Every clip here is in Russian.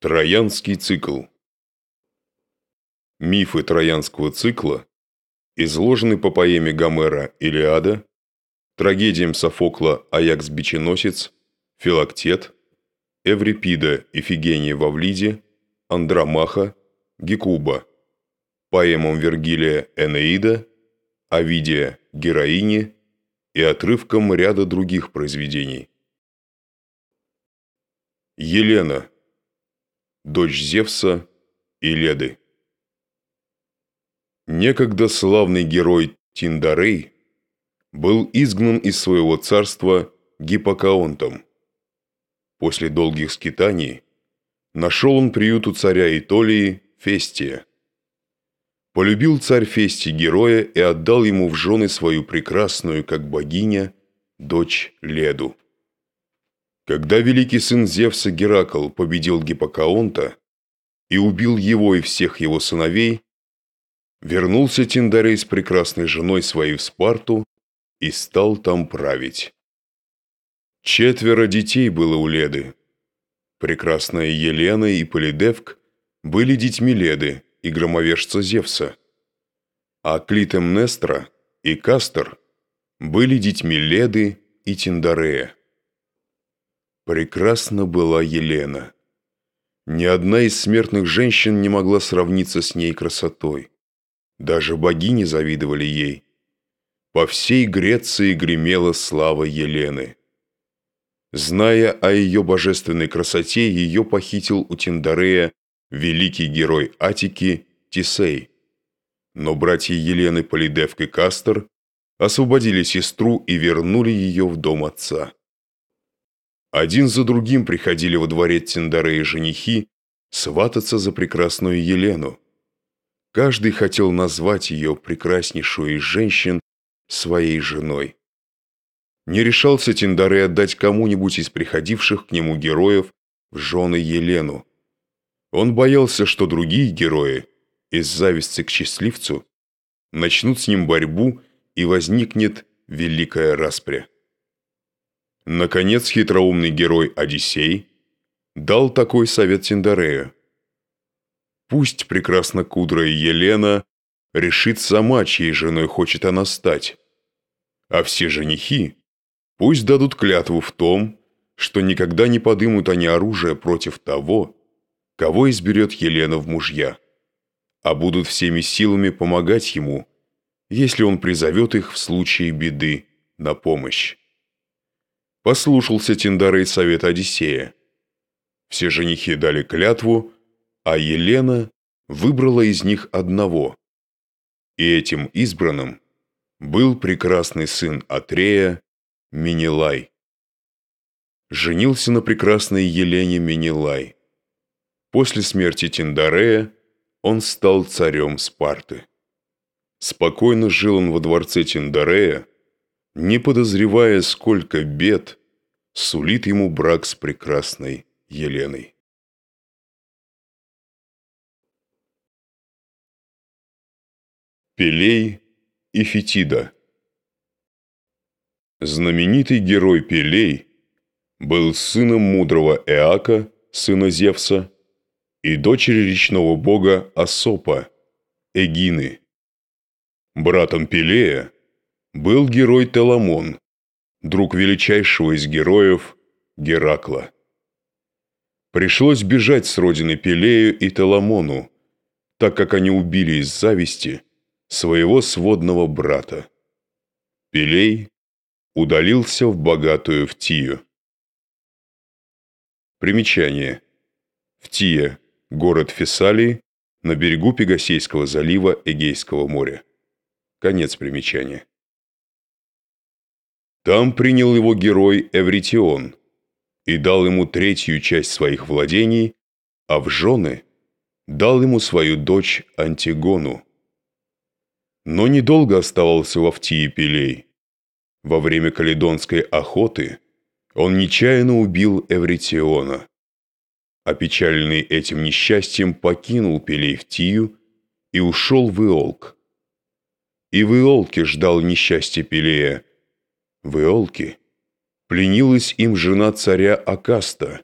Троянский цикл Мифы Троянского цикла изложены по поэме Гомера «Илиада», трагедиям Софокла «Аякс-биченосец», «Филактет», Эврипида «Ифигения в Авлиде», Андромаха, Гекуба, поэмам Вергилия «Энеида», Овидия «Героине» и отрывкам ряда других произведений. Елена, дочь Зевса и Леды. Некогда славный герой Тиндарей был изгнан из своего царства Гиппокаонтом. После долгих скитаний нашел он приют у царя Итолии Фестия. Полюбил царь Фестий героя и отдал ему в жены свою прекрасную, как богиня, дочь Леду. Когда великий сын Зевса Геракл победил Гиппокаонта и убил его и всех его сыновей, вернулся Тиндарей с прекрасной женой своей в Спарту и стал там править. Четверо детей было у Леды. Прекрасная Елена и Полидевк были детьми Леды и громовержца Зевса, а Клитемнестра и Кастер были детьми Леды и Тиндарея. Прекрасна была Елена. Ни одна из смертных женщин не могла сравниться с ней красотой. Даже богини завидовали ей. По всей Греции гремела слава Елены. Зная о ее божественной красоте, ее похитил у Тиндарея великий герой Атики Тисей. Но братья Елены Полидевк и Кастер освободили сестру и вернули ее в дом отца. Один за другим приходили во дворец Тиндарея женихи свататься за прекрасную Елену. Каждый хотел назвать ее, прекраснейшую из женщин, своей женой. Не решался Тиндарей отдать кому-нибудь из приходивших к нему героев в жены Елену. Он боялся, что другие герои, из зависти к счастливцу, начнут с ним борьбу и возникнет великая распря. Наконец хитроумный герой Одиссей дал такой совет Тиндарею. Пусть прекрасно кудрая Елена решит сама, чьей женой хочет она стать. А все женихи пусть дадут клятву в том, что никогда не подымут они оружие против того, кого изберет Елена в мужья, а будут всеми силами помогать ему, если он призовет их в случае беды на помощь. Послушался Тиндарей совет Одиссея. Все женихи дали клятву, а Елена выбрала из них одного. И этим избранным был прекрасный сын Атрея Минилай. Женился на прекрасной Елене Минилай. После смерти Тиндарея он стал царем Спарты. Спокойно жил он во дворце Тиндарея, не подозревая, сколько бед сулит ему брак с прекрасной Еленой. Пелей и Фетида Знаменитый герой Пелей был сыном мудрого Эака, сына Зевса, и дочери речного бога Асопа, Эгины. Братом Пелея был герой Теламон, друг величайшего из героев Геракла. Пришлось бежать с родины Пелею и Теламону, так как они убили из зависти своего сводного брата. Пелей удалился в богатую Втию. Примечание. Втия – город Фессалии на берегу Пегасейского залива Эгейского моря. Конец примечания. Там принял его герой Эвритион и дал ему третью часть своих владений, а в жены дал ему свою дочь Антигону. Но недолго оставался во Втии Пелей. Во время каледонской охоты он нечаянно убил Эвритиона. Опечаленный этим несчастьем покинул Пелей Втию и ушел в Иолк. И в Иолке ждал несчастье Пелея – в Иолке пленилась им жена царя Акаста,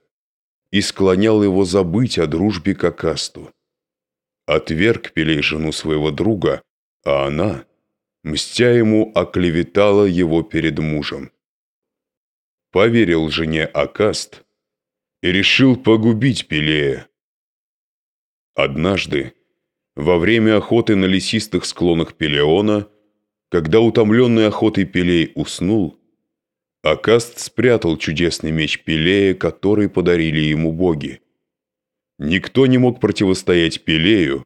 и склонял его забыть о дружбе к Акасту. Отверг Пелей жену своего друга, а она, мстя ему, оклеветала его перед мужем. Поверил жене Акаст и решил погубить Пелея. Однажды, во время охоты на лесистых склонах Пелеона, когда утомленный охотой Пелей уснул, Акаст спрятал чудесный меч Пелея, который подарили ему боги. Никто не мог противостоять Пелею,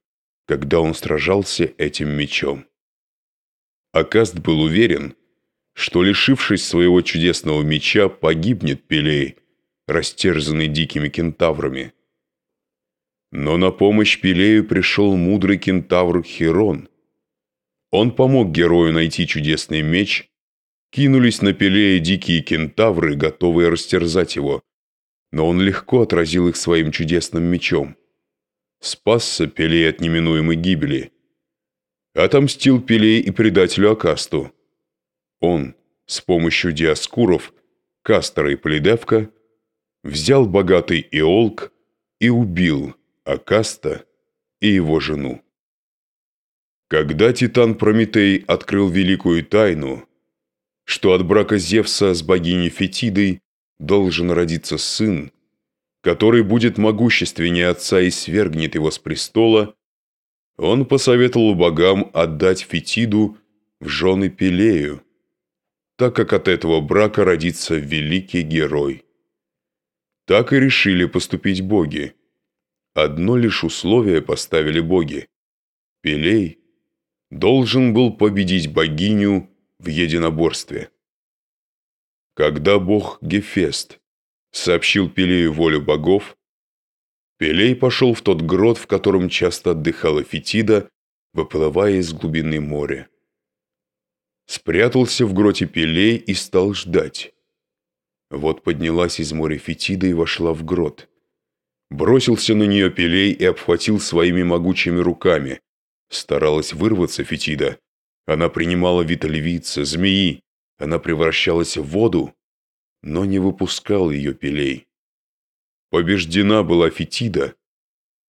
когда он сражался этим мечом. Акаст был уверен, что, лишившись своего чудесного меча, погибнет Пелей, растерзанный дикими кентаврами. Но на помощь Пелею пришел мудрый кентавр Херон. Он помог герою найти чудесный меч, кинулись на Пелея дикие кентавры, готовые растерзать его, но он легко отразил их своим чудесным мечом. Спасся Пелей от неминуемой гибели. Отомстил Пелей и предателю Акасту. Он, с помощью диаскуров, Кастера и Полидевка, взял богатый Иолк и убил Акаста и его жену. Когда Титан Прометей открыл великую тайну, что от брака Зевса с богиней Фетидой должен родиться сын, который будет могущественнее отца и свергнет его с престола, он посоветовал богам отдать Фетиду в жены Пелею, так как от этого брака родится великий герой. Так и решили поступить боги. Одно лишь условие поставили боги. Пелей должен был победить богиню в единоборстве. Когда бог Гефест сообщил Пелею волю богов, Пелей пошел в тот грот, в котором часто отдыхала Фетида, выплывая из глубины моря. Спрятался в гроте Пелей и стал ждать. Вот поднялась из моря Фетида и вошла в грот. Бросился на нее Пелей и обхватил своими могучими руками. Старалась вырваться Фетида. Она принимала вид львицы, змеи. Она превращалась в воду, но не выпускал ее Пелей. Побеждена была Фетида.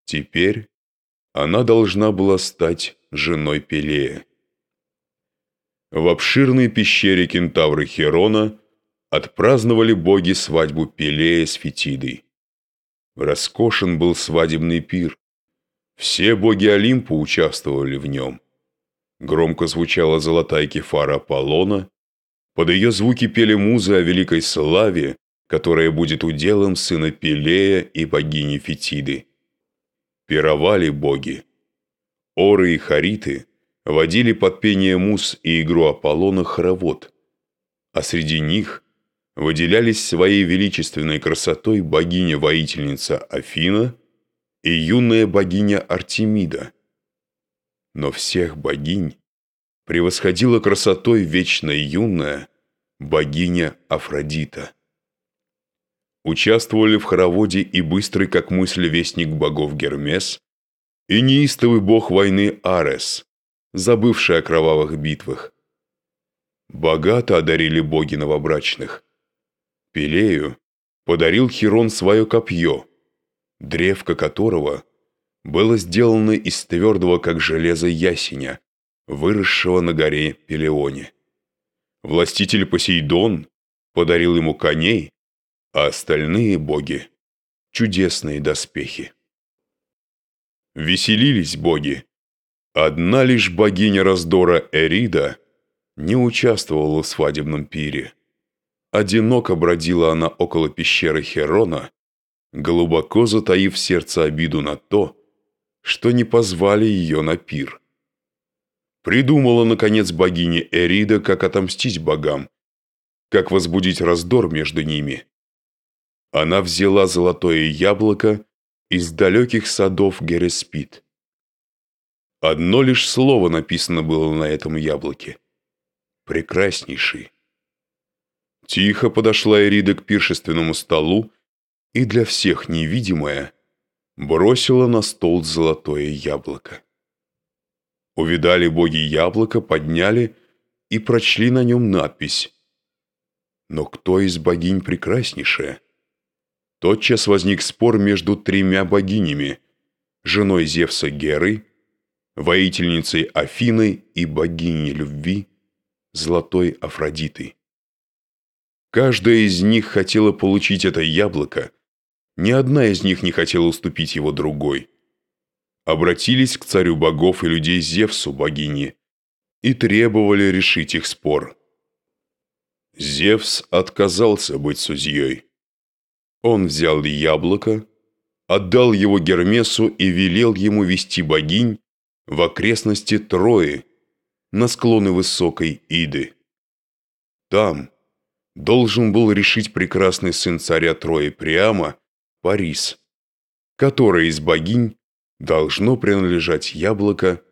Теперь она должна была стать женой Пелея. В обширной пещере кентавры Херона отпраздновали боги свадьбу Пелея с Фетидой. Роскошен был свадебный пир. Все боги Олимпа участвовали в нем. Громко звучала золотая кефара Аполлона. Под ее звуки пели музы о великой славе, которая будет уделом сына Пелея и богини Фетиды. Пировали боги. Оры и Хариты водили под пение муз и игру Аполлона хоровод, а среди них выделялись своей величественной красотой богиня-воительница Афина и юная богиня Артемида – но всех богинь превосходила красотой вечно юная богиня Афродита. Участвовали в хороводе и быстрый, как мысль, вестник богов Гермес, и неистовый бог войны Арес, забывший о кровавых битвах. Богато одарили боги новобрачных. Пелею подарил Хирон свое копье, древко которого было сделано из твердого, как железо, ясеня, выросшего на горе Пелеоне. Властитель Посейдон подарил ему коней, а остальные боги – чудесные доспехи. Веселились боги. Одна лишь богиня раздора Эрида не участвовала в свадебном пире. Одиноко бродила она около пещеры Херона, глубоко затаив сердце обиду на то, что не позвали ее на пир. Придумала, наконец, богиня Эрида, как отомстить богам, как возбудить раздор между ними. Она взяла золотое яблоко из далеких садов Гереспит. Одно лишь слово написано было на этом яблоке. Прекраснейший. Тихо подошла Эрида к пиршественному столу, и для всех невидимая – бросила на стол золотое яблоко. Увидали боги яблоко, подняли и прочли на нем надпись «Но кто из богинь прекраснейшая?» тотчас возник спор между тремя богинями – женой Зевса Герой, воительницей Афиной и богиней любви Золотой Афродитой. Каждая из них хотела получить это яблоко, ни одна из них не хотела уступить его другой. Обратились к царю богов и людей Зевсу, богини, и требовали решить их спор. Зевс отказался быть судьей. Он взял яблоко, отдал его Гермесу и велел ему вести богинь в окрестности Трои, на склоны высокой Иды. Там должен был решить прекрасный сын царя Трои Приама, Парис, которой из богинь должно принадлежать яблоко,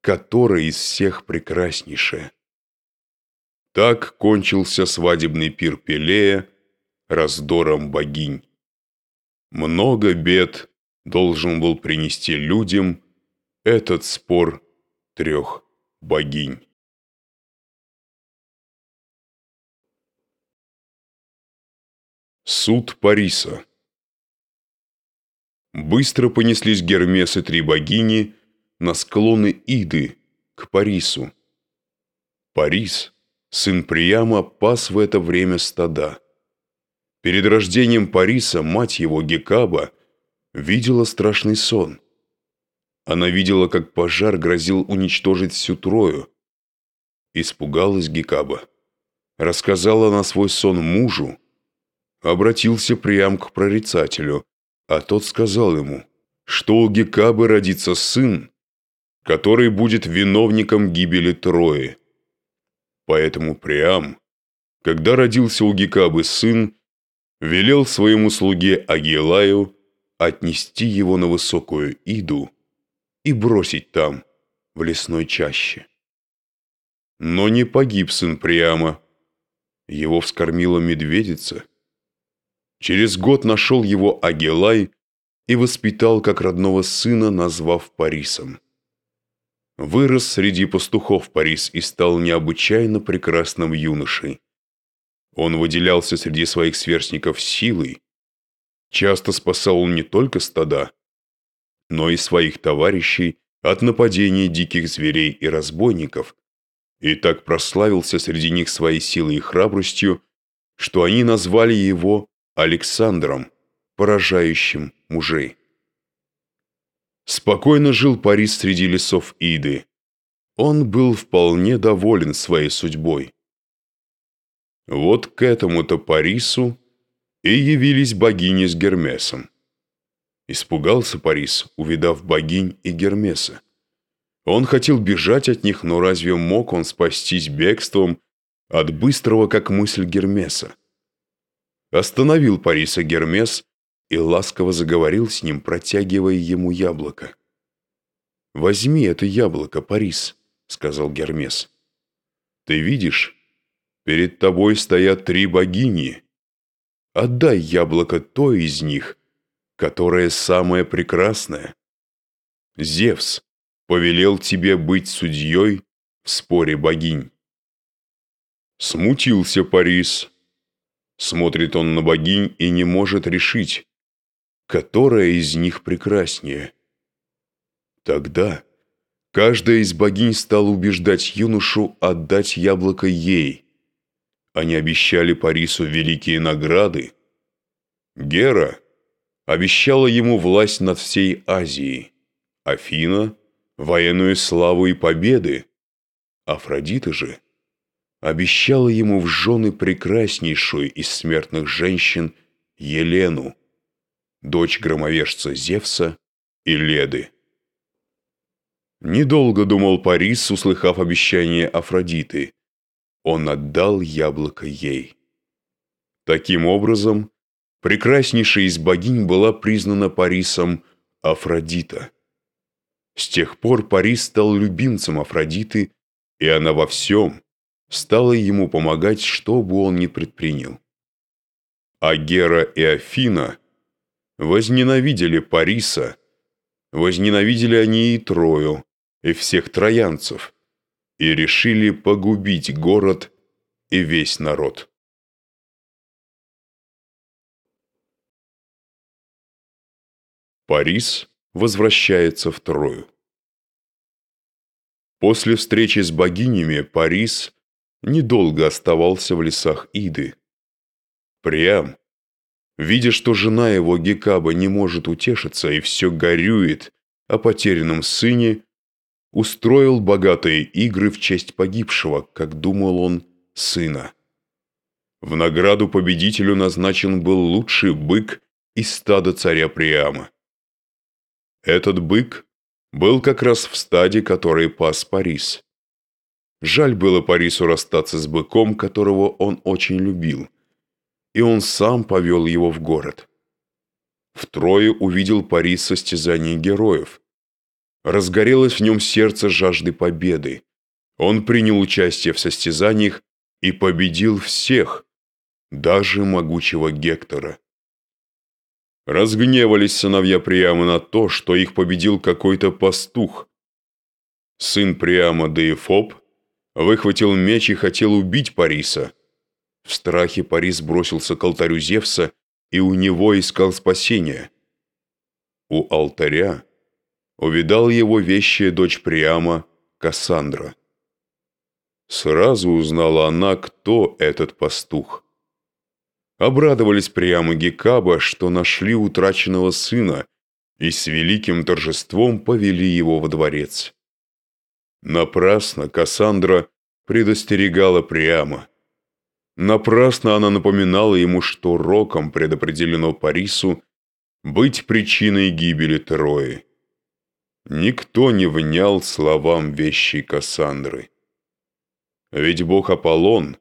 которое из всех прекраснейшее. Так кончился свадебный пир Пелея раздором богинь. Много бед должен был принести людям этот спор трех богинь. Суд Париса Быстро понеслись Гермес и три богини на склоны Иды, к Парису. Парис, сын Приама, пас в это время стада. Перед рождением Париса мать его, Гекаба, видела страшный сон. Она видела, как пожар грозил уничтожить всю Трою. Испугалась Гекаба. Рассказала она свой сон мужу. Обратился Приам к прорицателю, а тот сказал ему, что у Гекабы родится сын, который будет виновником гибели Трои. Поэтому Приам, когда родился у Гекабы сын, велел своему слуге Агилаю отнести его на высокую Иду и бросить там, в лесной чаще. Но не погиб сын Приама. Его вскормила медведица. Через год нашел его Агилай и воспитал как родного сына, назвав Парисом. Вырос среди пастухов Парис и стал необычайно прекрасным юношей. Он выделялся среди своих сверстников силой. Часто спасал он не только стада, но и своих товарищей от нападений диких зверей и разбойников, и так прославился среди них своей силой и храбростью, что они назвали его Александром, поражающим мужей. Спокойно жил Парис среди лесов Иды. Он был вполне доволен своей судьбой. Вот к этому-то Парису и явились богини с Гермесом. Испугался Парис, увидав богинь и Гермеса. Он хотел бежать от них, но разве мог он спастись бегством от быстрого, как мысль Гермеса? Остановил Париса Гермес и ласково заговорил с ним, протягивая ему яблоко. «Возьми это яблоко, Парис», — сказал Гермес. «Ты видишь, Перед тобой стоят три богини. Отдай яблоко той из них, которая самая прекрасная. Зевс повелел тебе быть судьей в споре богинь. Смутился Парис. Смотрит он на богинь и не может решить, которая из них прекраснее. Тогда каждая из богинь стала убеждать юношу отдать яблоко ей – они обещали Парису великие награды. Гера обещала ему власть над всей Азией, Афина – военную славу и победы. Афродита же обещала ему в жены прекраснейшую из смертных женщин Елену, дочь громовержца Зевса и Леды. Недолго думал Парис, услыхав обещание Афродиты – он отдал яблоко ей. Таким образом, прекраснейшая из богинь была признана Парисом Афродита. С тех пор Парис стал любимцем Афродиты, и она во всем стала ему помогать, что бы он ни предпринял. А Гера и Афина возненавидели Париса, возненавидели они и Трою, и всех троянцев – и решили погубить город и весь народ. Парис возвращается в Трою. После встречи с богинями Парис недолго оставался в лесах Иды. Прям, видя, что жена его Гекаба не может утешиться и все горюет о потерянном сыне, устроил богатые игры в честь погибшего, как думал он, сына. В награду победителю назначен был лучший бык из стада царя Приама. Этот бык был как раз в стаде, который пас Парис. Жаль было Парису расстаться с быком, которого он очень любил, и он сам повел его в город. Втрое увидел Парис состязание героев. Разгорелось в нем сердце жажды победы. Он принял участие в состязаниях и победил всех, даже могучего Гектора. Разгневались сыновья Приама на то, что их победил какой-то пастух. Сын Приама Деефоб выхватил меч и хотел убить Париса. В страхе Парис бросился к алтарю Зевса и у него искал спасения. У алтаря увидал его вещая дочь Приама Кассандра. Сразу узнала она, кто этот пастух. Обрадовались прямо Гекаба, что нашли утраченного сына, и с великим торжеством повели его во дворец. Напрасно Кассандра предостерегала прямо. Напрасно она напоминала ему, что роком предопределено Парису быть причиной гибели Трои. Никто не внял словам вещей Кассандры. Ведь бог Аполлон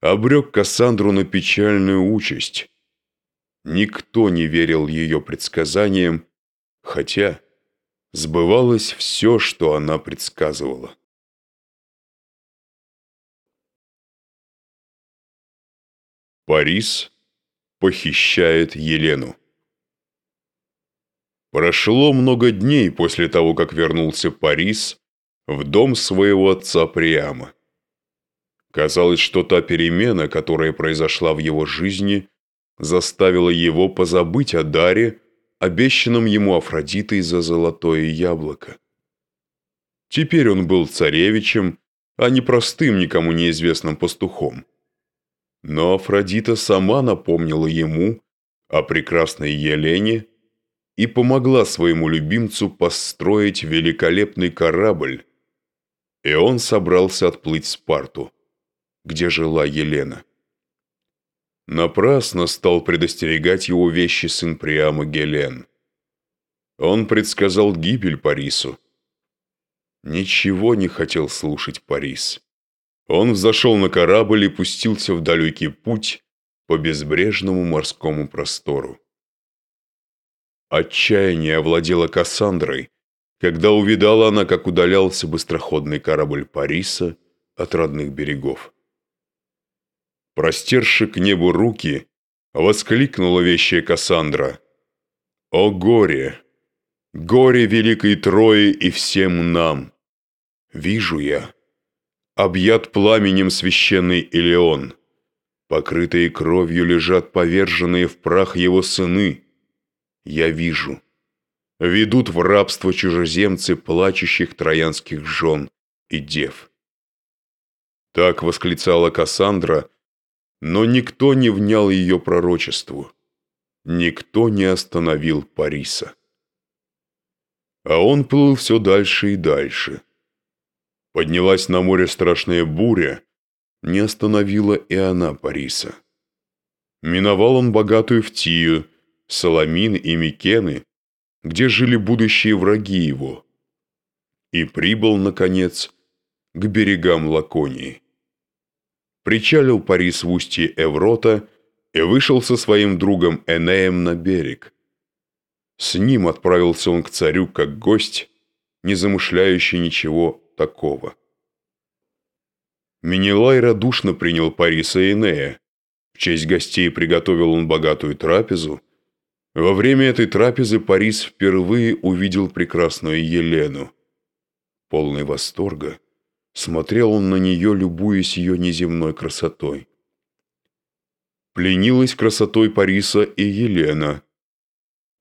обрек Кассандру на печальную участь. Никто не верил ее предсказаниям, хотя сбывалось все, что она предсказывала. Парис похищает Елену. Прошло много дней после того, как вернулся Парис в дом своего отца Приама. Казалось, что та перемена, которая произошла в его жизни, заставила его позабыть о даре, обещанном ему Афродитой за золотое яблоко. Теперь он был царевичем, а не простым никому неизвестным пастухом. Но Афродита сама напомнила ему о прекрасной Елене и помогла своему любимцу построить великолепный корабль, и он собрался отплыть в Спарту где жила Елена. Напрасно стал предостерегать его вещи сын Приама Гелен. Он предсказал гибель Парису. Ничего не хотел слушать Парис. Он взошел на корабль и пустился в далекий путь по безбрежному морскому простору. Отчаяние овладело Кассандрой, когда увидала она, как удалялся быстроходный корабль Париса от родных берегов. Простерши к небу руки, воскликнула вещая Кассандра. «О горе! Горе великой Трои и всем нам! Вижу я, объят пламенем священный Илеон, покрытые кровью лежат поверженные в прах его сыны. Я вижу, ведут в рабство чужеземцы плачущих троянских жен и дев». Так восклицала Кассандра, но никто не внял ее пророчеству. Никто не остановил Париса. А он плыл все дальше и дальше. Поднялась на море страшная буря, не остановила и она Париса. Миновал он богатую Втию, Соломин и Микены, где жили будущие враги его, и прибыл, наконец, к берегам Лаконии причалил Парис в устье Эврота и вышел со своим другом Энеем на берег. С ним отправился он к царю как гость, не замышляющий ничего такого. Менелай радушно принял Париса и Энея. В честь гостей приготовил он богатую трапезу. Во время этой трапезы Парис впервые увидел прекрасную Елену. Полный восторга, Смотрел он на нее, любуясь ее неземной красотой. Пленилась красотой Париса и Елена.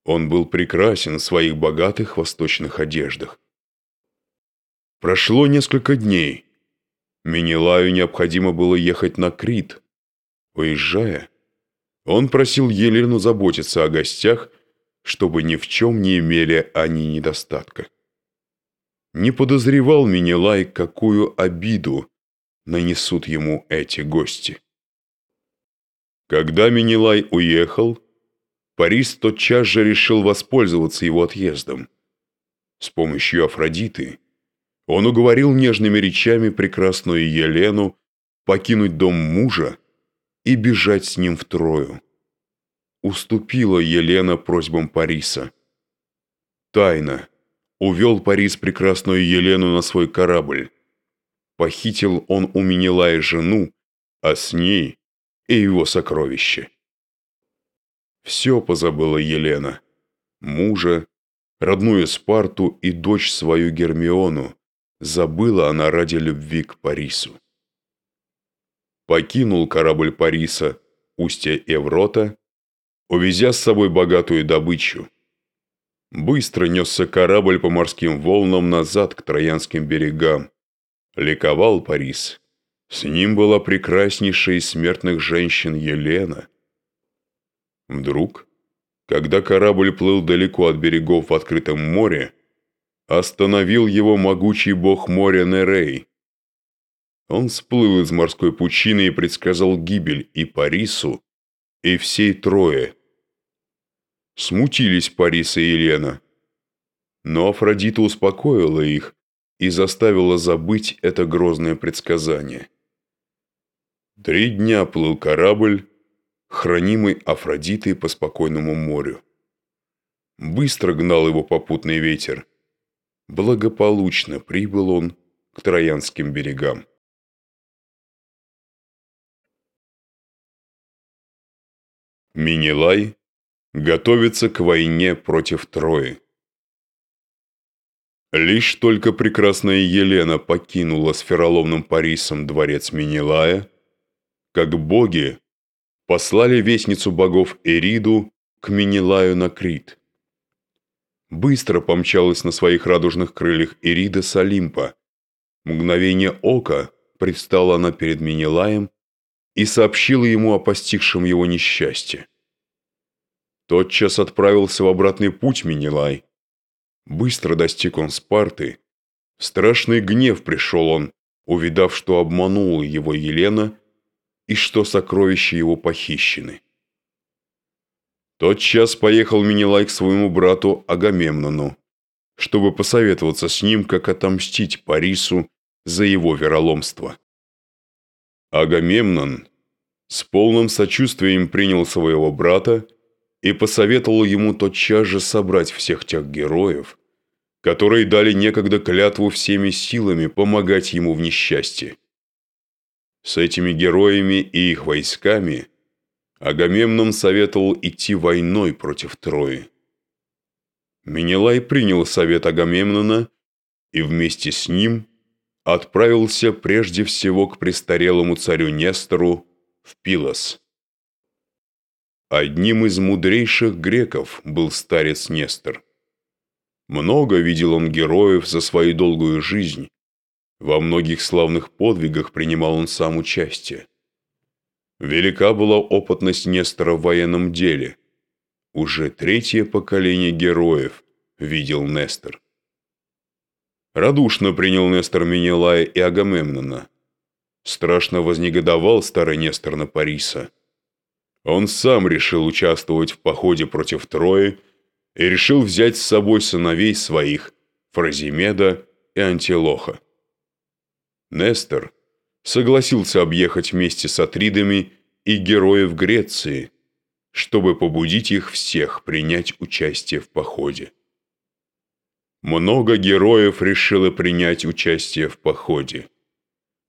Он был прекрасен в своих богатых восточных одеждах. Прошло несколько дней. Менелаю необходимо было ехать на Крит. Уезжая, он просил Елену заботиться о гостях, чтобы ни в чем не имели они недостатка. Не подозревал Менелай, какую обиду нанесут ему эти гости. Когда Менелай уехал, Парис тотчас же решил воспользоваться его отъездом. С помощью Афродиты он уговорил нежными речами прекрасную Елену покинуть дом мужа и бежать с ним в Трою. Уступила Елена просьбам Париса. Тайно увел Парис прекрасную Елену на свой корабль. Похитил он у Менелая жену, а с ней и его сокровище. Все позабыла Елена. Мужа, родную Спарту и дочь свою Гермиону. Забыла она ради любви к Парису. Покинул корабль Париса устье Еврота, увезя с собой богатую добычу. Быстро несся корабль по морским волнам назад к Троянским берегам. Ликовал Парис. С ним была прекраснейшая из смертных женщин Елена – Вдруг, когда корабль плыл далеко от берегов в открытом море, остановил его могучий бог моря Нерей. Он всплыл из морской пучины и предсказал гибель и Парису, и всей Трое. Смутились Парис и Елена. Но Афродита успокоила их и заставила забыть это грозное предсказание. Три дня плыл корабль, хранимый Афродитой по спокойному морю. Быстро гнал его попутный ветер. Благополучно прибыл он к Троянским берегам. Минилай готовится к войне против Трои. Лишь только прекрасная Елена покинула с Фероломным Парисом дворец Минилая, как боги послали вестницу богов Эриду к Минилаю на Крит. Быстро помчалась на своих радужных крыльях Эрида с Олимпа. Мгновение ока предстала она перед Минилаем и сообщила ему о постигшем его несчастье. Тотчас отправился в обратный путь Минилай. Быстро достиг он Спарты. В страшный гнев пришел он, увидав, что обманула его Елена и что сокровища его похищены. Тот час поехал Менелай к своему брату Агамемнону, чтобы посоветоваться с ним, как отомстить Парису за его вероломство. Агамемнон с полным сочувствием принял своего брата и посоветовал ему тотчас же собрать всех тех героев, которые дали некогда клятву всеми силами помогать ему в несчастье. С этими героями и их войсками Агамемнон советовал идти войной против Трои. Менелай принял совет Агамемнона и вместе с ним отправился прежде всего к престарелому царю Нестору в Пилос. Одним из мудрейших греков был старец Нестор. Много видел он героев за свою долгую жизнь, во многих славных подвигах принимал он сам участие. Велика была опытность Нестора в военном деле. Уже третье поколение героев видел Нестор. Радушно принял Нестор Менелая и Агамемнона. Страшно вознегодовал старый Нестор на Париса. Он сам решил участвовать в походе против Трои и решил взять с собой сыновей своих Фразимеда и Антилоха. Нестор согласился объехать вместе с Атридами и героев Греции, чтобы побудить их всех принять участие в походе. Много героев решило принять участие в походе.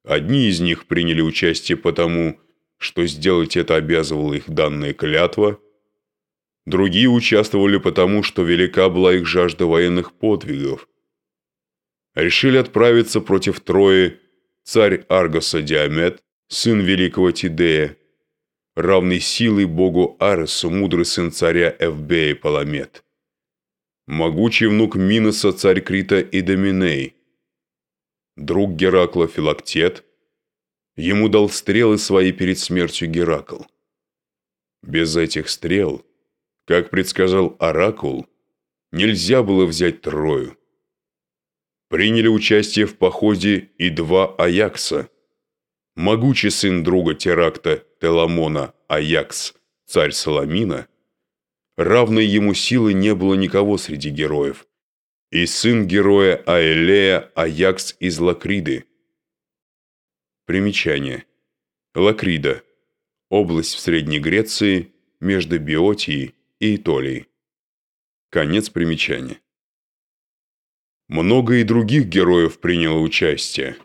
Одни из них приняли участие потому, что сделать это обязывала их данная клятва, другие участвовали потому, что велика была их жажда военных подвигов. Решили отправиться против Трои царь Аргоса Диамет, сын великого Тидея, равный силой богу Аресу, мудрый сын царя Эвбея Паламет. могучий внук Миноса царь Крита Идоминей, друг Геракла Филактет, ему дал стрелы свои перед смертью Геракл. Без этих стрел, как предсказал Оракул, нельзя было взять Трою. Приняли участие в походе и два Аякса. Могучий сын друга Теракта Теламона Аякс, царь Соломина, равной ему силы не было никого среди героев, и сын героя Аэлея Аякс из Лакриды. Примечание. Лакрида. Область в Средней Греции между Биотией и Итолией. Конец примечания. Много и других героев приняло участие.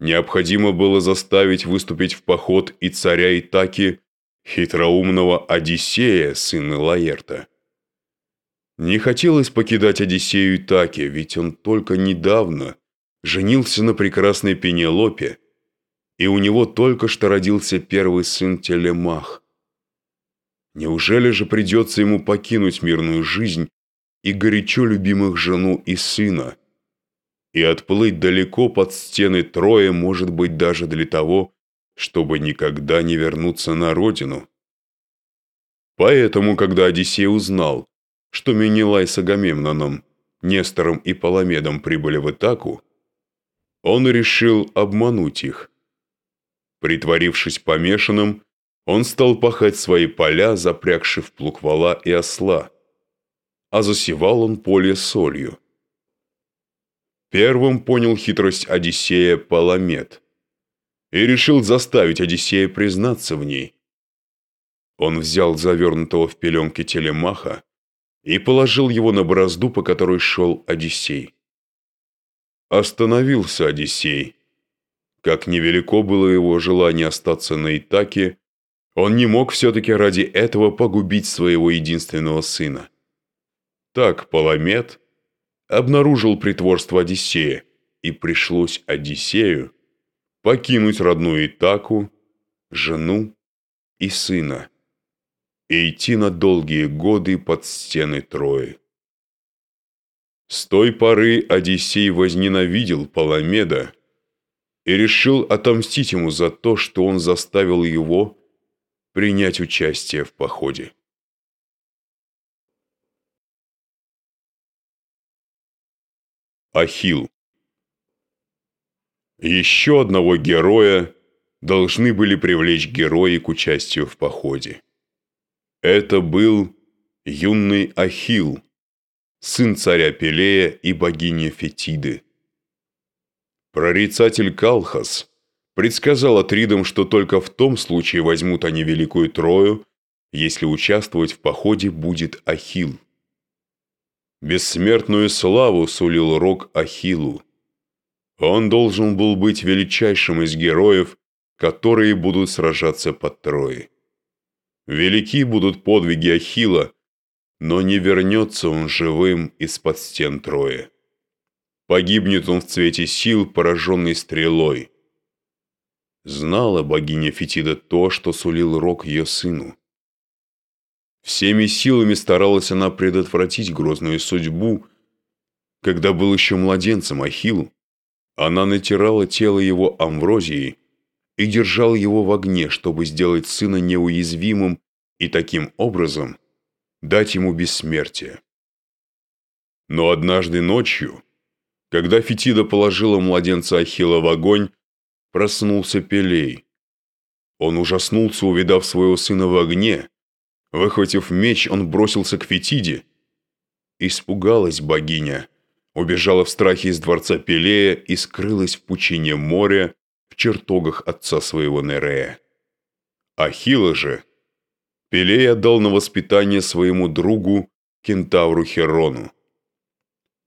Необходимо было заставить выступить в поход и царя Итаки, хитроумного Одиссея, сына Лаерта. Не хотелось покидать Одиссею Итаки, ведь он только недавно женился на прекрасной Пенелопе, и у него только что родился первый сын Телемах. Неужели же придется ему покинуть мирную жизнь и горячо любимых жену и сына, и отплыть далеко под стены Троя, может быть, даже для того, чтобы никогда не вернуться на родину? Поэтому, когда Одиссей узнал, что Менелай с Агамемноном, Нестором и Паламедом прибыли в Итаку, он решил обмануть их. Притворившись помешанным, он стал пахать свои поля, запрягши в плуг вала и осла, а засевал он поле солью. Первым понял хитрость Одиссея Паламет и решил заставить Одиссея признаться в ней. Он взял завернутого в пеленки телемаха и положил его на борозду, по которой шел Одиссей. Остановился Одиссей. Как невелико было его желание остаться на Итаке, он не мог все-таки ради этого погубить своего единственного сына. Так Паламет обнаружил притворство Одиссея, и пришлось Одиссею покинуть родную Итаку, жену и сына и идти на долгие годы под стены Трои. С той поры Одиссей возненавидел Паламеда и решил отомстить ему за то, что он заставил его принять участие в походе. Ахилл Еще одного героя должны были привлечь герои к участию в походе. Это был юный Ахилл, сын царя Пелея и богини Фетиды. Прорицатель Калхас предсказал Атридам, что только в том случае возьмут они Великую Трою, если участвовать в походе будет Ахилл. Бессмертную славу сулил рог Ахиллу. Он должен был быть величайшим из героев, которые будут сражаться под Троей. Велики будут подвиги Ахилла, но не вернется он живым из-под стен Трои. Погибнет он в цвете сил, пораженный стрелой. Знала богиня Фетида то, что сулил рог ее сыну. Всеми силами старалась она предотвратить грозную судьбу. Когда был еще младенцем Ахилл, она натирала тело его амврозией и держала его в огне, чтобы сделать сына неуязвимым и таким образом дать ему бессмертие. Но однажды ночью, когда Фетида положила младенца Ахилла в огонь, проснулся Пелей. Он ужаснулся, увидав своего сына в огне, Выхватив меч, он бросился к Фетиде. Испугалась богиня, убежала в страхе из дворца Пелея и скрылась в пучине моря в чертогах отца своего Нерея. Ахилла же Пелей отдал на воспитание своему другу, кентавру Херону.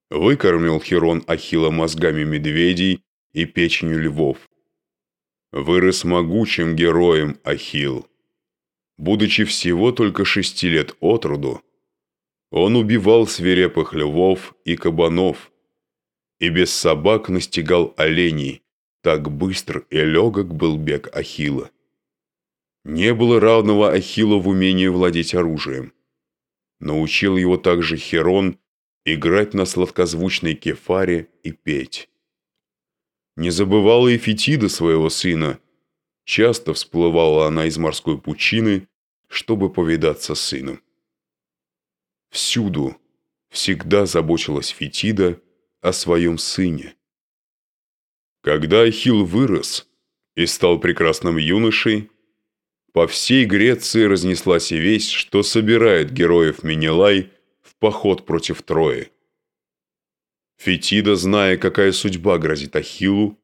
Выкормил Херон Ахилла мозгами медведей и печенью львов. Вырос могучим героем Ахилл. Будучи всего только шести лет от роду, он убивал свирепых львов и кабанов и без собак настигал оленей, так быстр и легок был бег Ахилла. Не было равного Ахиллу в умении владеть оружием. Научил его также Херон играть на сладкозвучной кефаре и петь. Не забывала и Фетида своего сына. Часто всплывала она из морской пучины, чтобы повидаться с сыном. Всюду, всегда заботилась Фетида о своем сыне. Когда Ахилл вырос и стал прекрасным юношей, по всей Греции разнеслась и весть, что собирает героев Менелай поход против Трои. Фетида, зная, какая судьба грозит Ахиллу,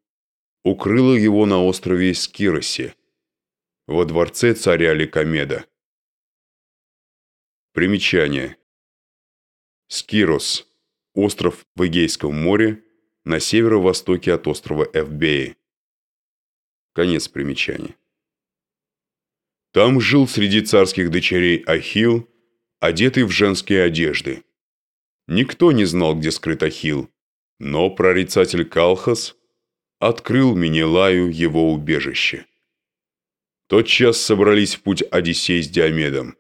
укрыла его на острове Скиросе, во дворце царя Ликомеда. Примечание. Скирос – остров в Эгейском море на северо-востоке от острова Эвбеи. Конец примечания. Там жил среди царских дочерей Ахил, одетый в женские одежды. Никто не знал, где скрыт Ахил, но прорицатель Калхас открыл Менелаю его убежище. Тотчас собрались в путь Одиссей с Диомедом.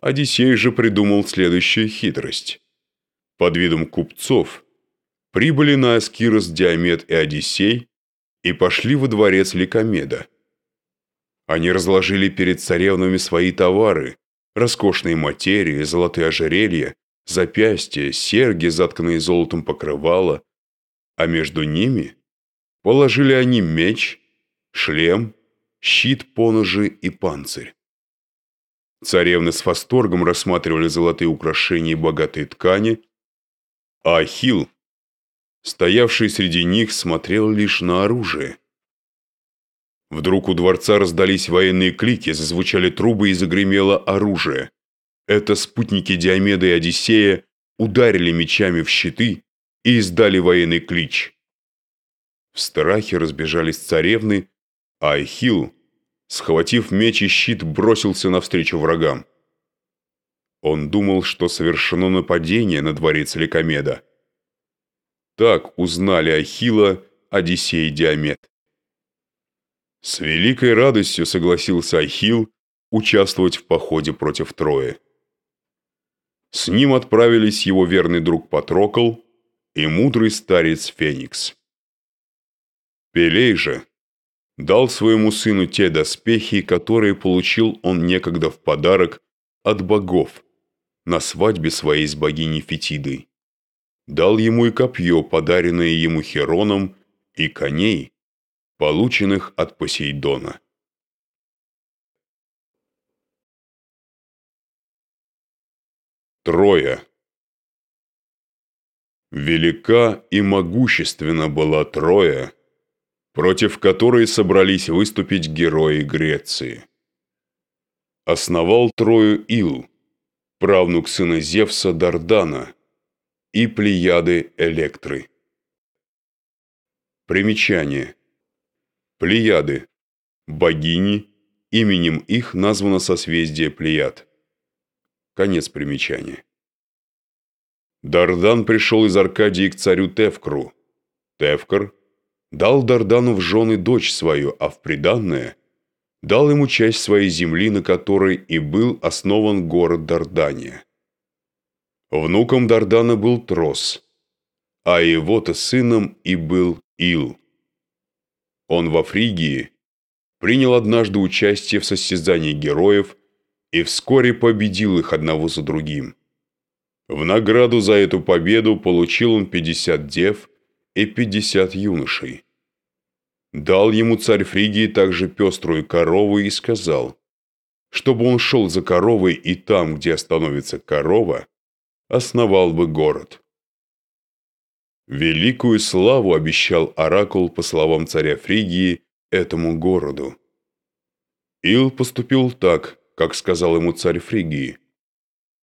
Одиссей же придумал следующую хитрость. Под видом купцов прибыли на Аскирос Диомед и Одиссей и пошли во дворец Ликомеда. Они разложили перед царевнами свои товары, роскошные материи, золотые ожерелья, запястья, серьги, затканные золотом покрывала, а между ними положили они меч, шлем, щит, поножи и панцирь. Царевны с восторгом рассматривали золотые украшения и богатые ткани, а Ахилл, стоявший среди них, смотрел лишь на оружие. Вдруг у дворца раздались военные клики, зазвучали трубы и загремело оружие. Это спутники Диомеда и Одиссея ударили мечами в щиты и издали военный клич. В страхе разбежались царевны, а Ахилл, схватив меч и щит, бросился навстречу врагам. Он думал, что совершено нападение на дворец Ликомеда. Так узнали Ахилла Одиссей и Диомед. С великой радостью согласился Ахилл участвовать в походе против Трои. С ним отправились его верный друг Патрокл и мудрый старец Феникс. Пелей же дал своему сыну те доспехи, которые получил он некогда в подарок от богов на свадьбе своей с богиней Фетидой. Дал ему и копье, подаренное ему Хероном, и коней, полученных от Посейдона. Троя. Велика и могущественна была Троя, против которой собрались выступить герои Греции. Основал Трою Ил, правнук сына Зевса Дардана и Плеяды Электры. Примечание. Плеяды. Богини. Именем их названо созвездие Плеяд. Конец примечания. Дардан пришел из Аркадии к царю Тевкру. Тевкр дал Дардану в жены дочь свою, а в приданное дал ему часть своей земли, на которой и был основан город Дардания. Внуком Дардана был Трос, а его-то сыном и был Ил. Он во Фригии принял однажды участие в состязании героев и вскоре победил их одного за другим. В награду за эту победу получил он 50 дев и 50 юношей. Дал ему царь Фригии также пеструю корову и сказал, чтобы он шел за коровой и там, где остановится корова, основал бы город. Великую славу обещал Оракул, по словам царя Фригии, этому городу. Ил поступил так, как сказал ему царь Фригии.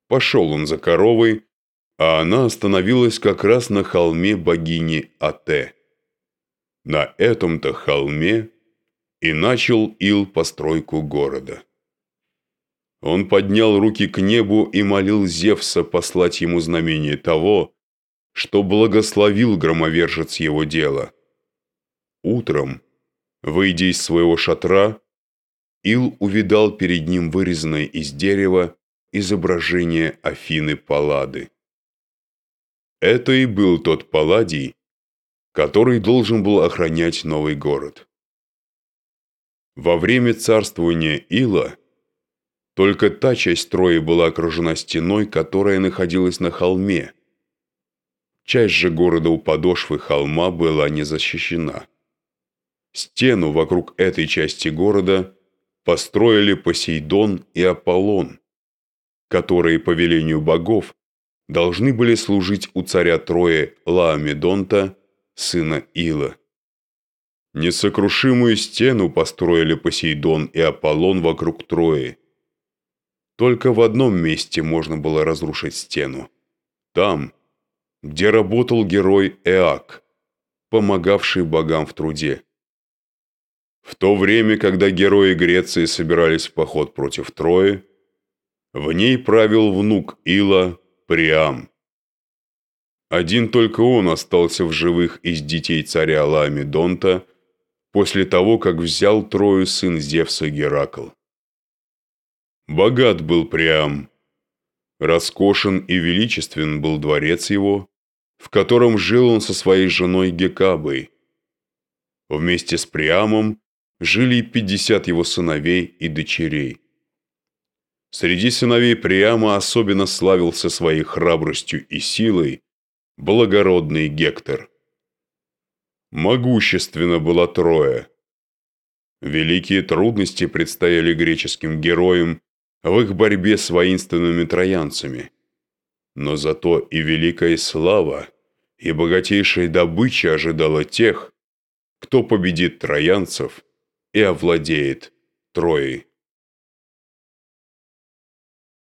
Пошел он за коровой, а она остановилась как раз на холме богини Ате. На этом-то холме и начал Ил постройку города. Он поднял руки к небу и молил Зевса послать ему знамение того, что благословил громовержец его дело. Утром, выйдя из своего шатра, Ил увидал перед ним вырезанное из дерева изображение Афины Паллады. Это и был тот Палладий, который должен был охранять новый город. Во время царствования Ила только та часть Трои была окружена стеной, которая находилась на холме. Часть же города у подошвы холма была не защищена. Стену вокруг этой части города построили Посейдон и Аполлон, которые по велению богов должны были служить у царя Трои Лаомедонта, сына Ила. Несокрушимую стену построили Посейдон и Аполлон вокруг Трои. Только в одном месте можно было разрушить стену. Там, где работал герой Эак, помогавший богам в труде. В то время, когда герои Греции собирались в поход против Трои, в ней правил внук Ила Приам. Один только он остался в живых из детей царя Ламедонта после того, как взял Трою сын Зевса Геракл. Богат был Приам. Роскошен и величествен был дворец его, в котором жил он со своей женой Гекабой. Вместе с Приамом жили пятьдесят его сыновей и дочерей. Среди сыновей Приама особенно славился своей храбростью и силой благородный Гектор. Могущественно было трое. Великие трудности предстояли греческим героям в их борьбе с воинственными троянцами. Но зато и великая слава, и богатейшая добыча ожидала тех, кто победит троянцев и овладеет Троей.